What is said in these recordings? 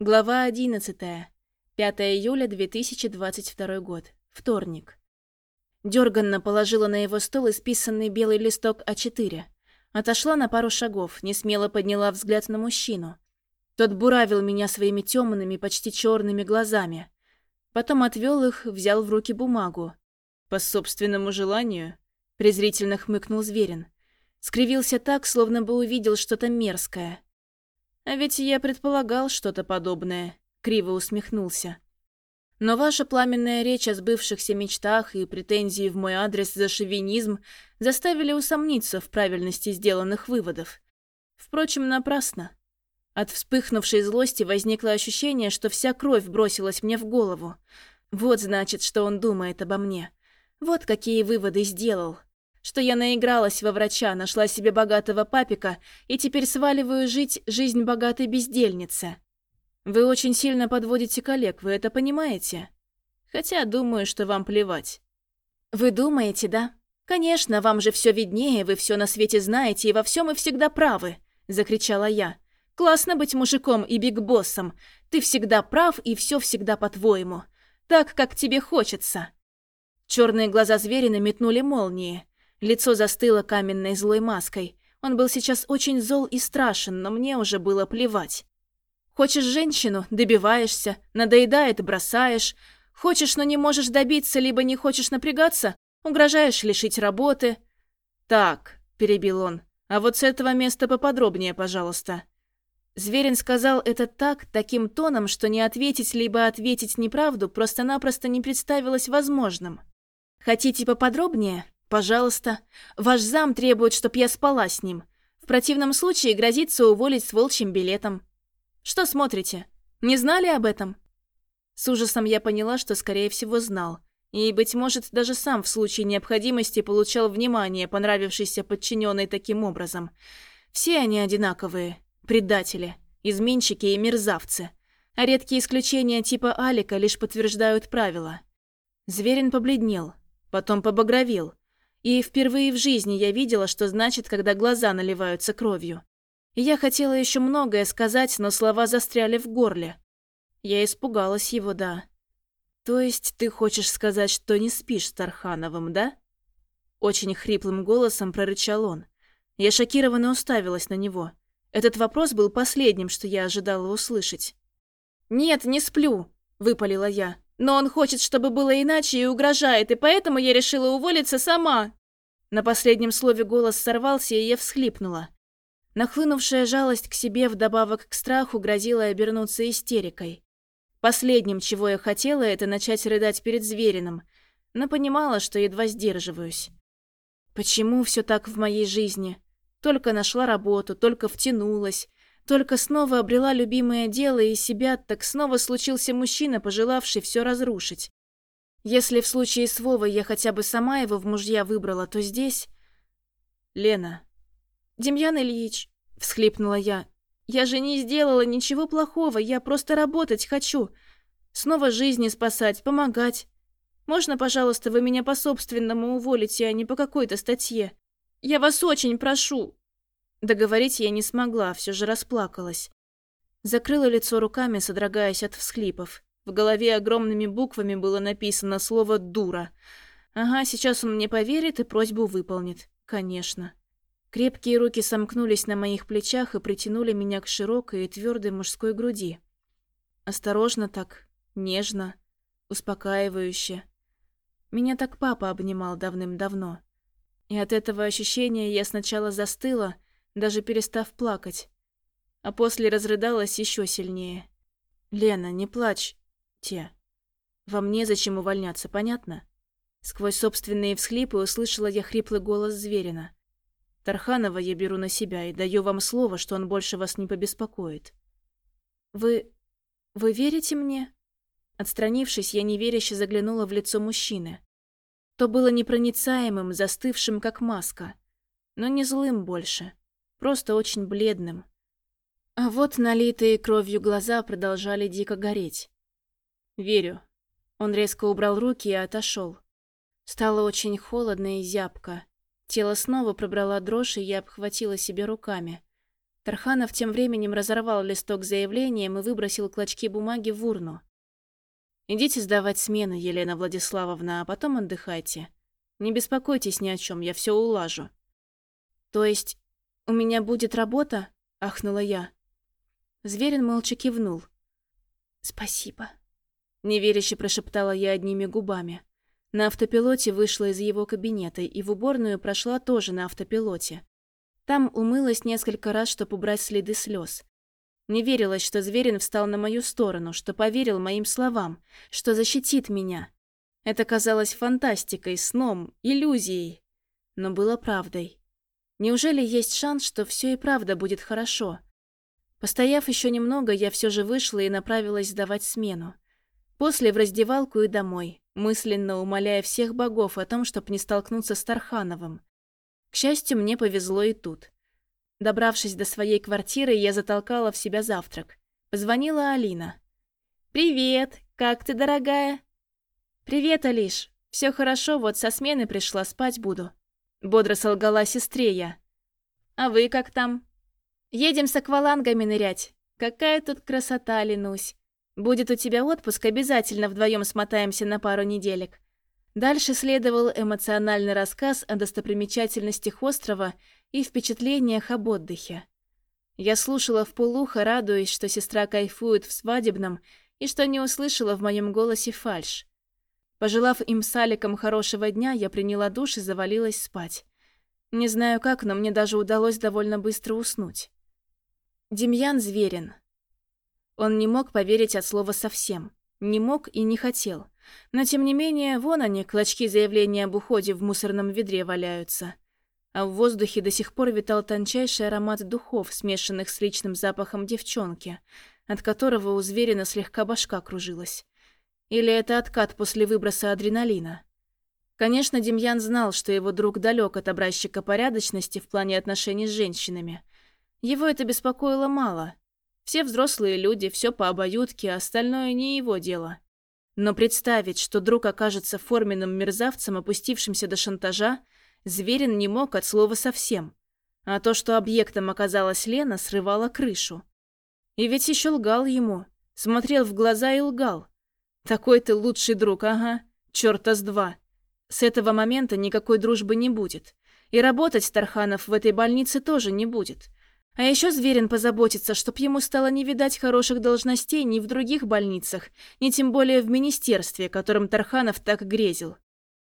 Глава 11. 5 июля 2022 год. Вторник. Дёрганно положила на его стол исписанный белый листок А4. Отошла на пару шагов, не смело подняла взгляд на мужчину. Тот буравил меня своими темными, почти черными глазами. Потом отвел их, взял в руки бумагу. «По собственному желанию?» – презрительно хмыкнул Зверин. Скривился так, словно бы увидел что-то мерзкое. А ведь я предполагал что-то подобное, криво усмехнулся. Но ваша пламенная речь о сбывшихся мечтах и претензии в мой адрес за шовинизм заставили усомниться в правильности сделанных выводов. Впрочем, напрасно. От вспыхнувшей злости возникло ощущение, что вся кровь бросилась мне в голову. Вот значит, что он думает обо мне. Вот какие выводы сделал что я наигралась во врача, нашла себе богатого папика и теперь сваливаю жить жизнь богатой бездельницы. Вы очень сильно подводите коллег, вы это понимаете? Хотя думаю, что вам плевать. Вы думаете, да? Конечно, вам же все виднее, вы все на свете знаете и во всем и всегда правы, закричала я. Классно быть мужиком и бигбоссом. Ты всегда прав и все всегда по-твоему. Так, как тебе хочется. Черные глаза зверина метнули молнии. Лицо застыло каменной злой маской. Он был сейчас очень зол и страшен, но мне уже было плевать. Хочешь женщину – добиваешься, надоедает – бросаешь. Хочешь, но не можешь добиться, либо не хочешь напрягаться – угрожаешь лишить работы. «Так», – перебил он, – «а вот с этого места поподробнее, пожалуйста». Зверин сказал это так, таким тоном, что не ответить либо ответить неправду просто-напросто не представилось возможным. «Хотите поподробнее?» «Пожалуйста. Ваш зам требует, чтоб я спала с ним. В противном случае грозится уволить с волчьим билетом. Что смотрите? Не знали об этом?» С ужасом я поняла, что, скорее всего, знал. И, быть может, даже сам в случае необходимости получал внимание, понравившийся подчиненный таким образом. Все они одинаковые. Предатели, изменщики и мерзавцы. А редкие исключения типа Алика лишь подтверждают правила. Зверин побледнел, потом побагровел, и впервые в жизни я видела, что значит, когда глаза наливаются кровью. Я хотела еще многое сказать, но слова застряли в горле. Я испугалась его, да. «То есть ты хочешь сказать, что не спишь с Тархановым, да?» Очень хриплым голосом прорычал он. Я шокированно уставилась на него. Этот вопрос был последним, что я ожидала услышать. «Нет, не сплю», — выпалила я. Но он хочет, чтобы было иначе и угрожает, и поэтому я решила уволиться сама. На последнем слове голос сорвался, и я всхлипнула. Нахлынувшая жалость к себе вдобавок к страху грозила обернуться истерикой. Последним, чего я хотела, это начать рыдать перед зверином, но понимала, что едва сдерживаюсь. Почему все так в моей жизни? Только нашла работу, только втянулась, только снова обрела любимое дело и себя, так снова случился мужчина, пожелавший все разрушить. Если в случае с Вовой я хотя бы сама его в мужья выбрала, то здесь... Лена. Демьян Ильич, всхлипнула я. Я же не сделала ничего плохого, я просто работать хочу. Снова жизни спасать, помогать. Можно, пожалуйста, вы меня по собственному уволите, а не по какой-то статье? Я вас очень прошу. Договорить я не смогла, все же расплакалась. Закрыла лицо руками, содрогаясь от всхлипов. В голове огромными буквами было написано слово «дура». Ага, сейчас он мне поверит и просьбу выполнит. Конечно. Крепкие руки сомкнулись на моих плечах и притянули меня к широкой и твердой мужской груди. Осторожно так, нежно, успокаивающе. Меня так папа обнимал давным-давно. И от этого ощущения я сначала застыла, даже перестав плакать. А после разрыдалась еще сильнее. «Лена, не плачь. Те. Вам незачем увольняться, понятно?» Сквозь собственные всхлипы услышала я хриплый голос Зверина. «Тарханова я беру на себя и даю вам слово, что он больше вас не побеспокоит». «Вы... вы верите мне?» Отстранившись, я неверяще заглянула в лицо мужчины. То было непроницаемым, застывшим, как маска, но не злым больше просто очень бледным. А вот налитые кровью глаза продолжали дико гореть. «Верю». Он резко убрал руки и отошел. Стало очень холодно и зябко. Тело снова пробрала дрожь, и я обхватила себе руками. Тарханов тем временем разорвал листок заявлением и выбросил клочки бумаги в урну. «Идите сдавать смены, Елена Владиславовна, а потом отдыхайте. Не беспокойтесь ни о чем, я все улажу». «То есть у меня будет работа?» — ахнула я. Зверин молча кивнул. «Спасибо», — неверяще прошептала я одними губами. На автопилоте вышла из его кабинета и в уборную прошла тоже на автопилоте. Там умылась несколько раз, чтобы убрать следы слез. Не верилось, что Зверин встал на мою сторону, что поверил моим словам, что защитит меня. Это казалось фантастикой, сном, иллюзией. Но было правдой. Неужели есть шанс, что все и правда будет хорошо? Постояв еще немного, я все же вышла и направилась сдавать смену. После в раздевалку и домой, мысленно умоляя всех богов о том, чтобы не столкнуться с Тархановым. К счастью, мне повезло и тут. Добравшись до своей квартиры, я затолкала в себя завтрак. Позвонила Алина. «Привет! Как ты, дорогая?» «Привет, Алиш. Все хорошо, вот со смены пришла, спать буду». Бодро солгала сестре я. «А вы как там?» «Едем с аквалангами нырять. Какая тут красота, Ленусь. Будет у тебя отпуск, обязательно вдвоем смотаемся на пару неделек. Дальше следовал эмоциональный рассказ о достопримечательностях острова и впечатлениях об отдыхе. Я слушала в полухо, радуясь, что сестра кайфует в свадебном и что не услышала в моем голосе фальшь. Пожелав им с Аликом хорошего дня, я приняла душ и завалилась спать. Не знаю как, но мне даже удалось довольно быстро уснуть. Демьян Зверин. Он не мог поверить от слова совсем. Не мог и не хотел. Но тем не менее, вон они, клочки заявления об уходе в мусорном ведре валяются. А в воздухе до сих пор витал тончайший аромат духов, смешанных с личным запахом девчонки, от которого у зверина слегка башка кружилась. Или это откат после выброса адреналина? Конечно, Демьян знал, что его друг далек от образчика порядочности в плане отношений с женщинами. Его это беспокоило мало. Все взрослые люди, все по обоюдке, остальное не его дело. Но представить, что друг окажется форменным мерзавцем, опустившимся до шантажа, Зверин не мог от слова совсем. А то, что объектом оказалась Лена, срывало крышу. И ведь еще лгал ему. Смотрел в глаза и лгал. Такой ты лучший друг, ага. Чёрта с два. С этого момента никакой дружбы не будет. И работать Тарханов в этой больнице тоже не будет. А еще Зверин позаботится, чтоб ему стало не видать хороших должностей ни в других больницах, ни тем более в министерстве, которым Тарханов так грезил.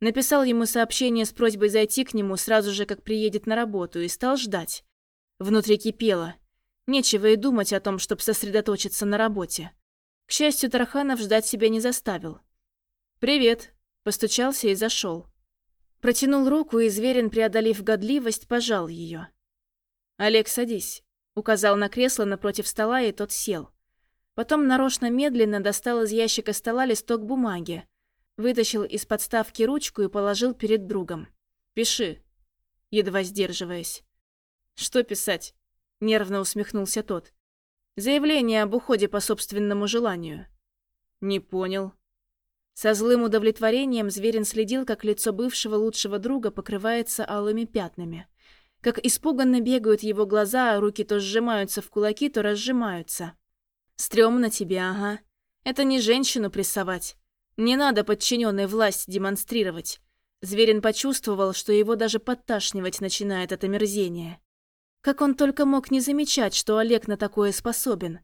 Написал ему сообщение с просьбой зайти к нему сразу же, как приедет на работу, и стал ждать. Внутри кипело. Нечего и думать о том, чтобы сосредоточиться на работе. К счастью, Тарханов ждать себя не заставил. «Привет», – постучался и зашел. Протянул руку, и Зверин, преодолев годливость, пожал ее. «Олег, садись», — указал на кресло напротив стола, и тот сел. Потом нарочно медленно достал из ящика стола листок бумаги, вытащил из подставки ручку и положил перед другом. «Пиши», едва сдерживаясь. «Что писать?» — нервно усмехнулся тот. «Заявление об уходе по собственному желанию». «Не понял». Со злым удовлетворением Зверин следил, как лицо бывшего лучшего друга покрывается алыми пятнами как испуганно бегают его глаза, а руки то сжимаются в кулаки, то разжимаются. Стремно тебе, ага. Это не женщину прессовать. Не надо подчиненной власть демонстрировать. Зверин почувствовал, что его даже подташнивать начинает это мерзение. Как он только мог не замечать, что Олег на такое способен?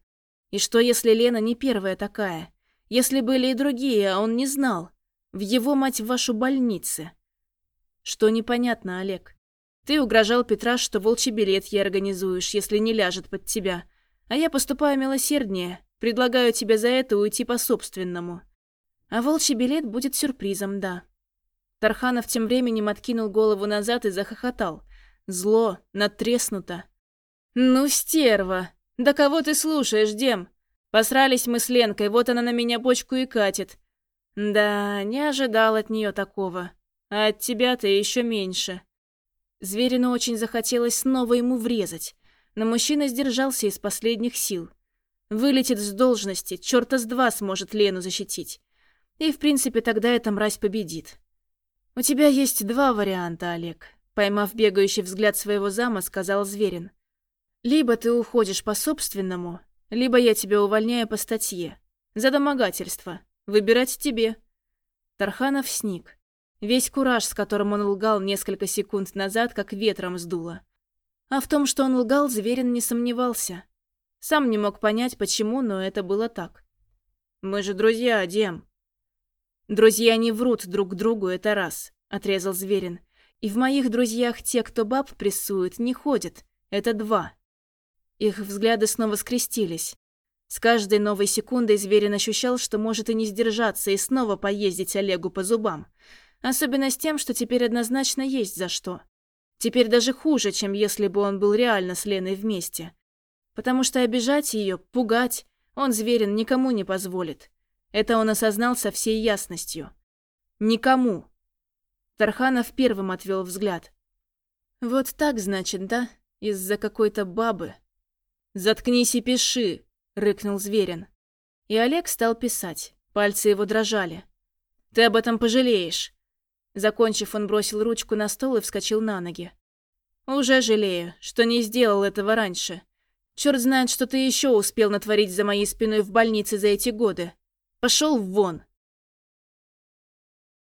И что, если Лена не первая такая? Если были и другие, а он не знал? В его, мать, вашу больнице. Что непонятно, Олег? Ты угрожал Петра, что волчий билет ей организуешь, если не ляжет под тебя. А я поступаю милосерднее. Предлагаю тебе за это уйти по-собственному. А волчий билет будет сюрпризом, да. Тарханов тем временем откинул голову назад и захохотал. Зло, натреснуто. «Ну, стерва! Да кого ты слушаешь, Дем? Посрались мы с Ленкой, вот она на меня бочку и катит. Да, не ожидал от нее такого. А от тебя-то еще меньше. Зверину очень захотелось снова ему врезать, но мужчина сдержался из последних сил. Вылетит с должности, черта с два сможет Лену защитить. И, в принципе, тогда эта мразь победит. «У тебя есть два варианта, Олег», — поймав бегающий взгляд своего зама, сказал Зверин. Либо ты уходишь по собственному, либо я тебя увольняю по статье. За домогательство. Выбирать тебе». Тарханов сник. Весь кураж, с которым он лгал несколько секунд назад, как ветром сдуло. А в том, что он лгал, Зверин не сомневался. Сам не мог понять, почему, но это было так. «Мы же друзья, Дем». «Друзья не врут друг другу, это раз», — отрезал Зверин. «И в моих друзьях те, кто баб прессует, не ходят. Это два». Их взгляды снова скрестились. С каждой новой секундой Зверин ощущал, что может и не сдержаться, и снова поездить Олегу по зубам. Особенно с тем, что теперь однозначно есть за что. Теперь даже хуже, чем если бы он был реально с Леной вместе. Потому что обижать ее, пугать, он, Зверин, никому не позволит. Это он осознал со всей ясностью. Никому. Тарханов первым отвел взгляд. «Вот так, значит, да? Из-за какой-то бабы?» «Заткнись и пиши!» — рыкнул Зверин. И Олег стал писать. Пальцы его дрожали. «Ты об этом пожалеешь!» Закончив, он бросил ручку на стол и вскочил на ноги. «Уже жалею, что не сделал этого раньше. Черт знает, что ты еще успел натворить за моей спиной в больнице за эти годы. Пошел вон!»